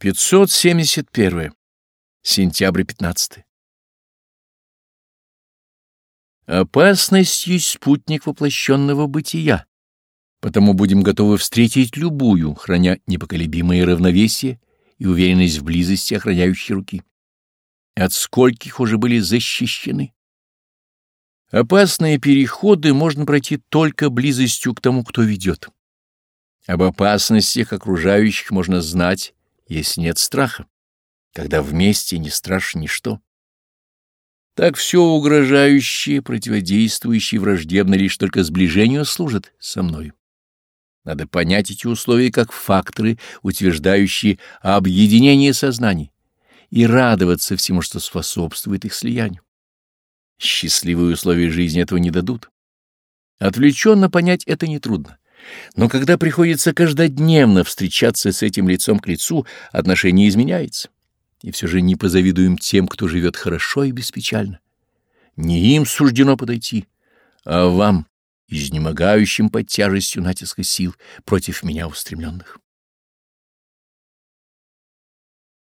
571. Сентябрь 15. Опасность есть спутник воплощенного бытия, потому будем готовы встретить любую, храня непоколебимое равновесие и уверенность в близости охраняющей руки. От скольких уже были защищены. Опасные переходы можно пройти только близостью к тому, кто ведет. Об опасностях окружающих можно знать если нет страха, когда вместе не страшно ничто. Так все угрожающее, противодействующее враждебно лишь только сближению служит со мною. Надо понять эти условия как факторы, утверждающие объединение сознаний, и радоваться всему, что способствует их слиянию. Счастливые условия жизни этого не дадут. Отвлеченно понять это нетрудно. Но когда приходится каждодневно встречаться с этим лицом к лицу, отношение изменяется. И все же не позавидуем тем, кто живет хорошо и беспечально. Не им суждено подойти, а вам, изнемогающим под тяжестью натиска сил против меня устремленных.